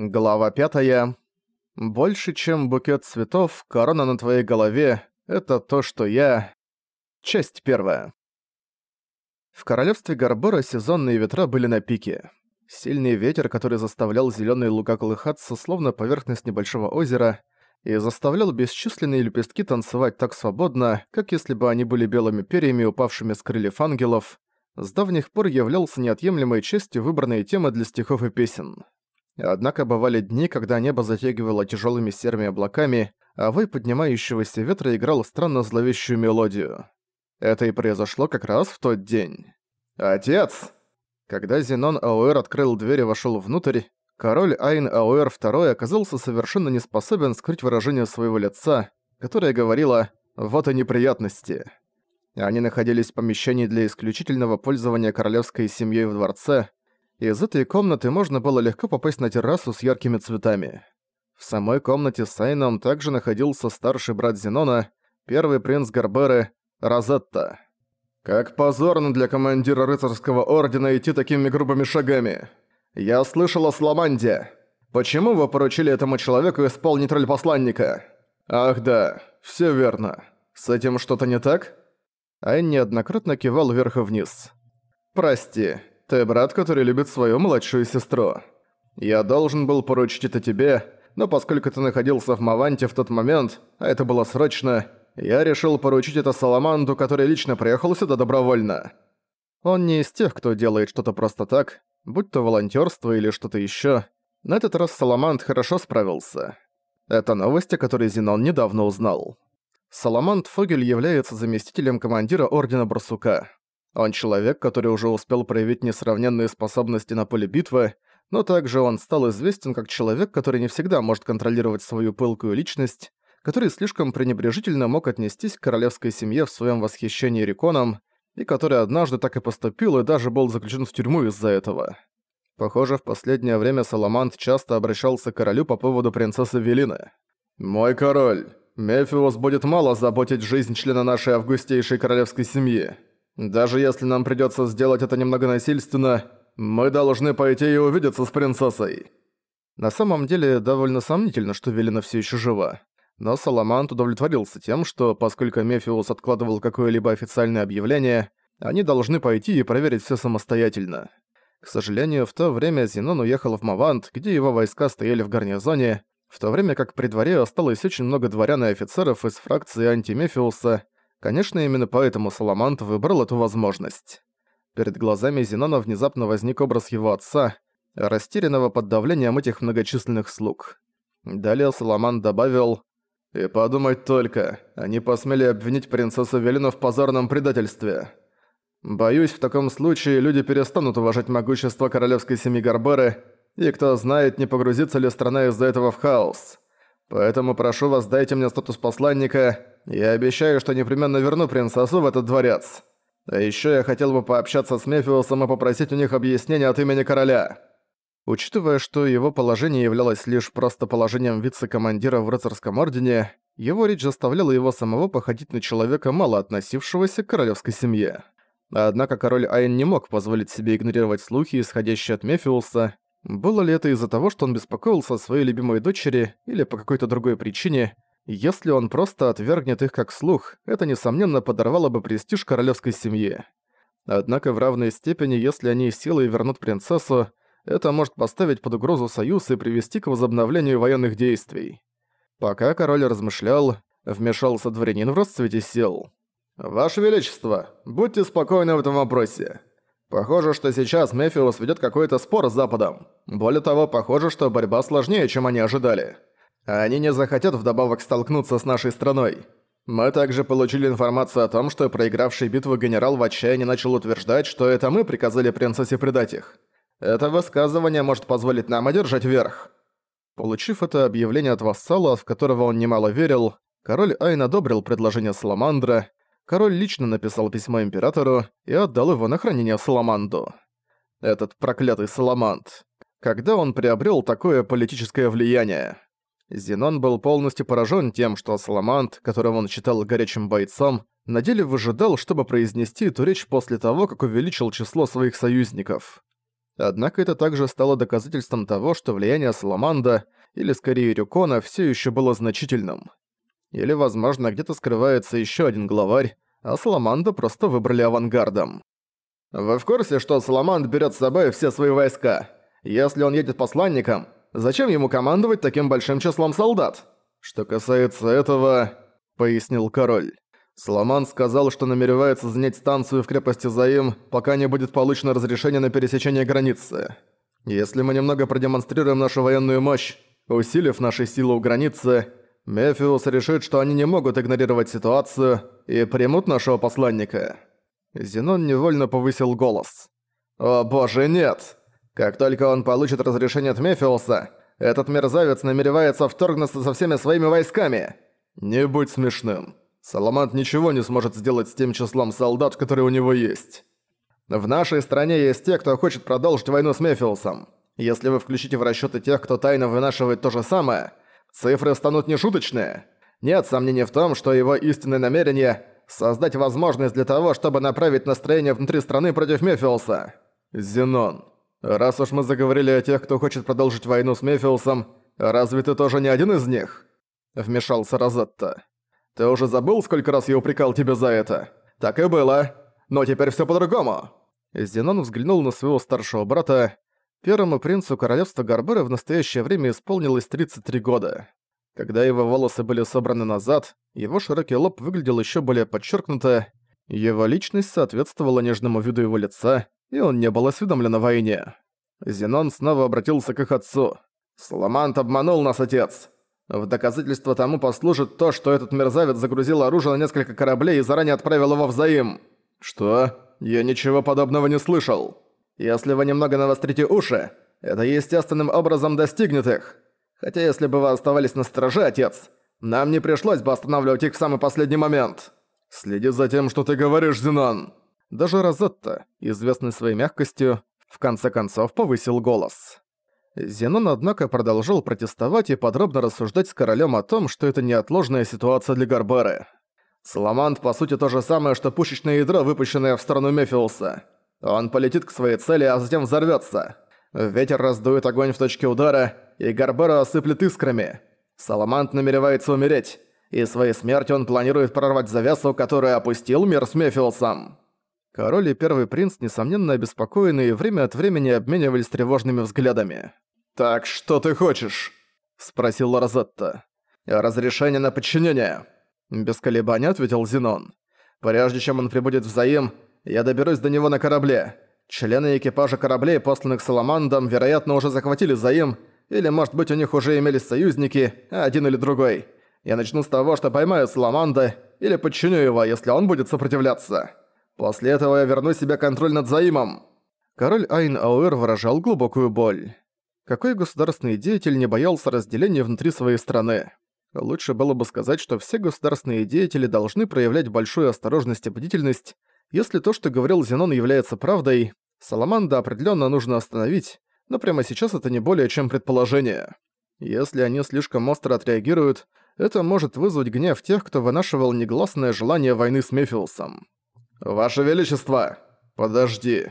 Глава пятая. Больше, чем букет цветов, корона на твоей голове — это то, что я... Часть первая. В королевстве Гарбора сезонные ветра были на пике. Сильный ветер, который заставлял зеленые луга колыхаться, словно поверхность небольшого озера, и заставлял бесчисленные лепестки танцевать так свободно, как если бы они были белыми перьями, упавшими с крыльев ангелов, с давних пор являлся неотъемлемой частью выбранной темы для стихов и песен. Однако бывали дни, когда небо затягивало тяжелыми серыми облаками, а вой поднимающегося ветра играл странно зловещую мелодию. Это и произошло как раз в тот день. «Отец!» Когда Зенон Ауэр открыл дверь и вошел внутрь, король Айн Ауэр II оказался совершенно не способен скрыть выражение своего лица, которое говорило «вот и неприятности». Они находились в помещении для исключительного пользования королевской семьей в дворце, из этой комнаты можно было легко попасть на террасу с яркими цветами. В самой комнате с Айном также находился старший брат Зенона, первый принц Гарберы, Розетта. «Как позорно для командира рыцарского ордена идти такими грубыми шагами! Я слышал о Сламанде! Почему вы поручили этому человеку исполнить роль посланника? Ах да, все верно. С этим что-то не так?» Айн неоднократно кивал вверх и вниз. «Прости, ты брат, который любит свою младшую сестру. Я должен был поручить это тебе, но поскольку ты находился в Маванте в тот момент, а это было срочно, я решил поручить это Саламанду, который лично приехал сюда добровольно. Он не из тех, кто делает что-то просто так, будь то волонтёрство или что-то ещё. На этот раз Саламанд хорошо справился. Это новость, о которой Зенон недавно узнал. Саламанд Фогель является заместителем командира Ордена Барсука. Он человек, который уже успел проявить несравненные способности на поле битвы, но также он стал известен как человек, который не всегда может контролировать свою пылкую личность, который слишком пренебрежительно мог отнестись к королевской семье в своем восхищении Риконом, и который однажды так и поступил и даже был заключен в тюрьму из-за этого. Похоже, в последнее время Саламант часто обращался к королю по поводу принцессы Велины. «Мой король, Мефиус будет мало заботить жизнь члена нашей августейшей королевской семьи. Даже если нам придётся сделать это немного насильственно, мы должны пойти и увидеться с принцессой». На самом деле, довольно сомнительно, что Велина всё ещё жива. Но Саламант удовлетворился тем, что, поскольку Мефиус откладывал какое-либо официальное объявление, они должны пойти и проверить всё самостоятельно. К сожалению, в то время Зенон уехал в Мавант, где его войска стояли в гарнизоне, в то время как при дворе осталось очень много дворян и офицеров из фракции антимефиуса, Конечно, именно поэтому Саламант выбрал эту возможность. Перед глазами Зенона внезапно возник образ его отца, растерянного под давлением этих многочисленных слуг. Далее Саламант добавил «И подумать только, они посмели обвинить принцессу Велину в позорном предательстве. Боюсь, в таком случае люди перестанут уважать могущество королевской семьи Гарберы, и кто знает, не погрузится ли страна из-за этого в хаос. Поэтому прошу вас, дайте мне статус посланника, я обещаю, что непременно верну принцессу в этот дворец. А ещё я хотел бы пообщаться с Мефиусом и попросить у них объяснения от имени короля». Учитывая, что его положение являлось лишь просто положением вице-командира в рыцарском ордене, его речь заставляла его самого походить на человека, мало относившегося к королевской семье. Однако король Айн не мог позволить себе игнорировать слухи, исходящие от Мефиуса. Было ли это из-за того, что он беспокоился о своей любимой дочери, или по какой-то другой причине, если он просто отвергнет их как слух, это, несомненно, подорвало бы престиж королевской семьи. Однако в равной степени, если они силой вернут принцессу, это может поставить под угрозу союз и привести к возобновлению военных действий. Пока король размышлял, вмешался дворянин в расцвете сил. «Ваше Величество, будьте спокойны в этом вопросе. Похоже, что сейчас Мефиус ведет какой-то спор с Западом. Более того, похоже, что борьба сложнее, чем они ожидали они не захотят вдобавок столкнуться с нашей страной. Мы также получили информацию о том, что проигравший битву генерал в отчаянии начал утверждать, что это мы приказали принцессе предать их. Это высказывание может позволить нам одержать верх. Получив это объявление от вассала, в которого он немало верил, король Айн одобрил предложение Саламандра, король лично написал письмо императору и отдал его на хранение Саламанду. Этот проклятый Саламанд. Когда он приобрел такое политическое влияние? Зенон был полностью поражен тем, что Саламант, которого он считал горячим бойцом, на деле выжидал, чтобы произнести эту речь после того, как увеличил число своих союзников. Однако это также стало доказательством того, что влияние Саламанда, или скорее Рюкона, все еще было значительным. Или, возможно, где-то скрывается еще один главарь, а Саламанда просто выбрали авангардом. «Вы в курсе, что Саламанд берет с собой все свои войска? Если он едет посланником, зачем ему командовать таким большим числом солдат?» «Что касается этого...» — пояснил король. Саламан сказал, что намеревается занять станцию в крепости Заим, пока не будет получено разрешение на пересечение границы. Если мы немного продемонстрируем нашу военную мощь, усилив наши силы у границы, Мефиус решит, что они не могут игнорировать ситуацию и примут нашего посланника. Зенон невольно повысил голос. «О боже, нет! Как только он получит разрешение от Мефиуса, этот мерзавец намеревается вторгнуться со всеми своими войсками! Не будь смешным!» Саламант ничего не сможет сделать с тем числом солдат, которые у него есть. В нашей стране есть те, кто хочет продолжить войну с Мефиусом. Если вы включите в расчеты тех, кто тайно вынашивает то же самое, цифры станут нешуточные. Нет сомнений в том, что его истинное намерение – создать возможность для того, чтобы направить настроение внутри страны против Мефиуса. Зенон, раз уж мы заговорили о тех, кто хочет продолжить войну с Мефиусом, разве ты тоже не один из них? Вмешался Розетта. Ты уже забыл, сколько раз я упрекал тебя за это? Так и было. Но теперь всё по-другому». Зенон взглянул на своего старшего брата. Первому принцу королевства Гарбера в настоящее время исполнилось 33 года. Когда его волосы были собраны назад, его широкий лоб выглядел ещё более подчеркнуто, его личность соответствовала нежному виду его лица, и он не был осведомлен о войне. Зенон снова обратился к их отцу. «Саламант обманул нас, отец. В доказательство тому послужит то, что этот мерзавец загрузил оружие на несколько кораблей и заранее отправил его в Заим. Что? Я ничего подобного не слышал. Если вы немного навострите уши, это естественным образом достигнет их. Хотя если бы вы оставались на страже, отец, нам не пришлось бы останавливать их в самый последний момент. Следи за тем, что ты говоришь, Зенон. Даже Розетта, известный своей мягкостью, в конце концов повысил голос. Зенон, однако, продолжил протестовать и подробно рассуждать с королем о том, что это неотложная ситуация для Гарбары. Саламант, по сути, то же самое, что пушечное ядро, выпущенное в сторону Мефиуса. Он полетит к своей цели, а затем взорвется. Ветер раздует огонь в точке удара, и Гарбара осыплет искрами. Саламант намеревается умереть, и своей смертью он планирует прорвать завесу, которую опустил мир с Мефиусом. Король и первый принц, несомненно обеспокоенные, время от времени обменивались тревожными взглядами. «Так что ты хочешь?» – спросил Розетта. «Разрешение на подчинение», – без колебаний ответил Зенон. «Прежде чем он прибудет в Заим, я доберусь до него на корабле. Члены экипажа кораблей, посланных Саламандом, вероятно, уже захватили Заим, или, может быть, у них уже имелись союзники, один или другой. Я начну с того, что поймаю Саламанда, или подчиню его, если он будет сопротивляться. После этого я верну себе контроль над Заимом». Король Айн Ауэр выражал глубокую боль. Какой государственный деятель не боялся разделения внутри своей страны? Лучше было бы сказать, что все государственные деятели должны проявлять большую осторожность и бдительность. Если то, что говорил Зенон, является правдой, Саламанда определенно нужно остановить, но прямо сейчас это не более чем предположение. Если они слишком остро отреагируют, это может вызвать гнев тех, кто вынашивал негласное желание войны с Мефиусом. «Ваше Величество! Подожди.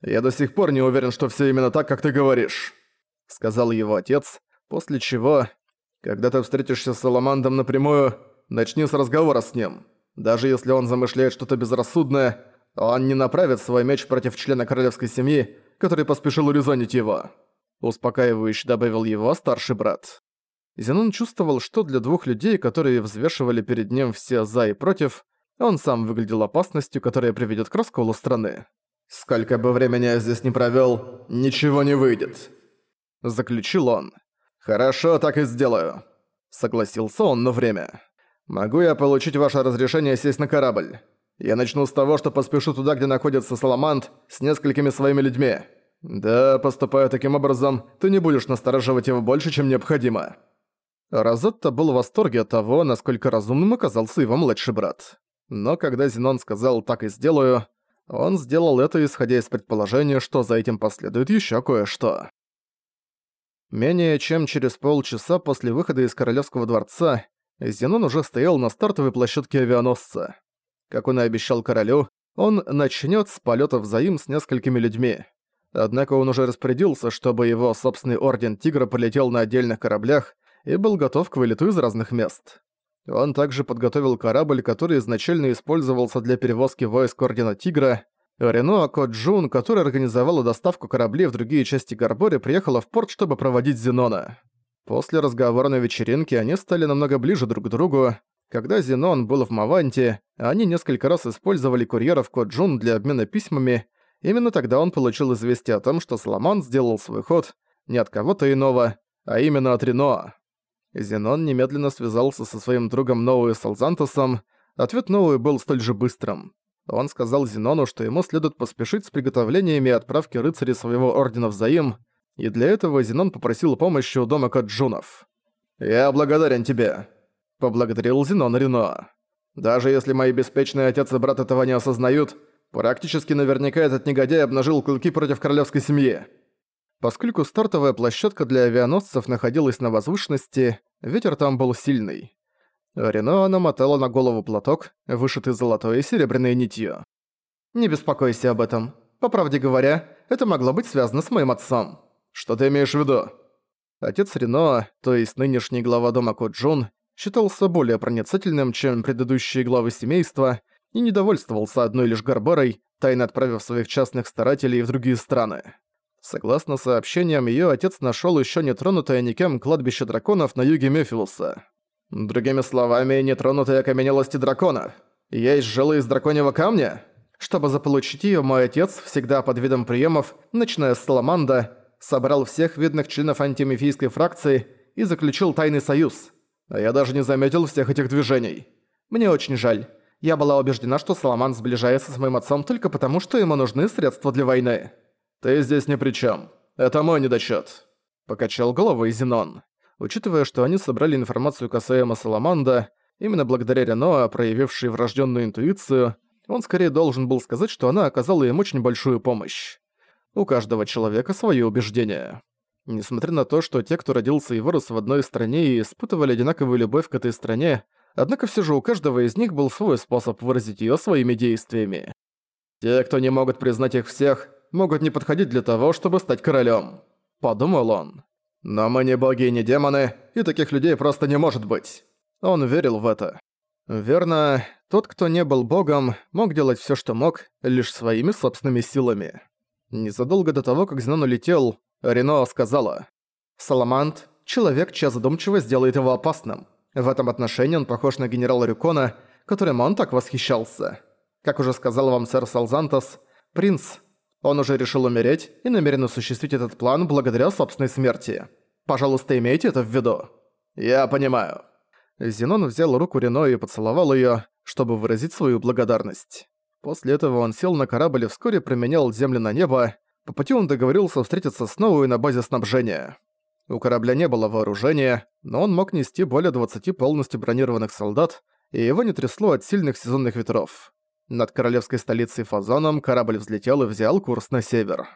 Я до сих пор не уверен, что все именно так, как ты говоришь» сказал его отец, после чего, когда ты встретишься с Саламандом напрямую, начни с разговора с ним. Даже если он замышляет что-то безрассудное, он не направит свой меч против члена королевской семьи, который поспешил урезонить его. Успокаивающе добавил его старший брат. Зенон чувствовал, что для двух людей, которые взвешивали перед ним все «за» и «против», он сам выглядел опасностью, которая приведет к расколу страны. «Сколько бы времени я здесь не провёл, ничего не выйдет. — заключил он. «Хорошо, так и сделаю», — согласился он на время. «Могу я получить ваше разрешение сесть на корабль? Я начну с того, что поспешу туда, где находится Саламант, с несколькими своими людьми. Да, поступая таким образом, ты не будешь настораживать его больше, чем необходимо». Розетта был в восторге от того, насколько разумным оказался его младший брат. Но когда Зенон сказал «так и сделаю», он сделал это, исходя из предположения, что за этим последует еще кое-что. Менее чем через полчаса после выхода из Королевского дворца Зенон уже стоял на стартовой площадке авианосца. Как он и обещал королю, он начнет с полета в Заим с несколькими людьми. однако он уже распорядился, чтобы его собственный Орден Тигра полетел на отдельных кораблях и был готов к вылету из разных мест. Он также подготовил корабль, который изначально использовался для перевозки войск Ордена Тигра. Рено Коджун, которая организовала доставку кораблей в другие части Гарбори, приехала в порт, чтобы проводить Зенона. После разговора на вечеринке они стали намного ближе друг к другу. Когда Зенон был в Маванте, они несколько раз использовали курьеров Коджун для обмена письмами. Именно тогда он получил известие о том, что Саламан сделал свой ход не от кого-то иного, а именно от Рено. Зенон немедленно связался со своим другом Ноуэ Салзантосом. Ответ Ноуэ был столь же быстрым. Он сказал Зенону, что ему следует поспешить с приготовлениями отправки рыцарей своего ордена в Заим, и для этого Зенон попросил помощи у дома Каджунов. «Я благодарен тебе», — поблагодарил Зенон Рено. «Даже если мои беспечные отец и брат этого не осознают, практически наверняка этот негодяй обнажил клыки против королевской семьи». Поскольку стартовая площадка для авианосцев находилась на возвышенности, ветер там был сильный. Рено намотала на голову платок, вышитый золотой и серебряной нитью. «Не беспокойся об этом. По правде говоря, это могло быть связано с моим отцом». Что ты имеешь в виду? Отец Рено, то есть нынешний глава дома Коджун, считался более проницательным, чем предыдущие главы семейства, и недовольствовался одной лишь Гарбарой, тайно отправив своих частных старателей в другие страны. Согласно сообщениям, её отец нашёл ещё нетронутое никем кладбище драконов на юге Мефилуса. Другими словами, нетронутые окаменелости дракона. Есть жилы из драконьего камня? Чтобы заполучить её, мой отец, всегда под видом приемов, начиная с Саламанда, собрал всех видных членов антимифийской фракции и заключил тайный союз. А я даже не заметил всех этих движений. Мне очень жаль. Я была убеждена, что Саламан сближается с моим отцом только потому, что ему нужны средства для войны. Ты здесь ни при чем. Это мой недочет. Покачал головой Зенон. Учитывая, что они собрали информацию касаемо Саламанда, именно благодаря Рено, проявившей врожденную интуицию, он скорее должен был сказать, что она оказала им очень большую помощь. У каждого человека свои убеждения. Несмотря на то, что те, кто родился и вырос в одной стране и испытывали одинаковую любовь к этой стране, однако все же у каждого из них был свой способ выразить ее своими действиями. Те, кто не могут признать их всех, могут не подходить для того, чтобы стать королем. Подумал он. Но мы не боги и не демоны, и таких людей просто не может быть. Он верил в это. Верно, тот, кто не был богом, мог делать все, что мог, лишь своими собственными силами. Незадолго до того, как Зенон улетел, Рено сказала, «Саламант — человек, чья задумчивость сделает его опасным. В этом отношении он похож на генерала Рюкона, которым он так восхищался. Как уже сказал вам сэр Салзантос, принц, он уже решил умереть и намерен осуществить этот план благодаря собственной смерти. Пожалуйста, имейте это в виду». «Я понимаю». Зенон взял руку Рено и поцеловал её, чтобы выразить свою благодарность. После этого он сел на корабль и вскоре променял землю на небо. По пути он договорился встретиться с Ноуи на базе снабжения. У корабля не было вооружения, но он мог нести более 20 полностью бронированных солдат, и его не трясло от сильных сезонных ветров. Над королевской столицей Фазоном корабль взлетел и взял курс на север.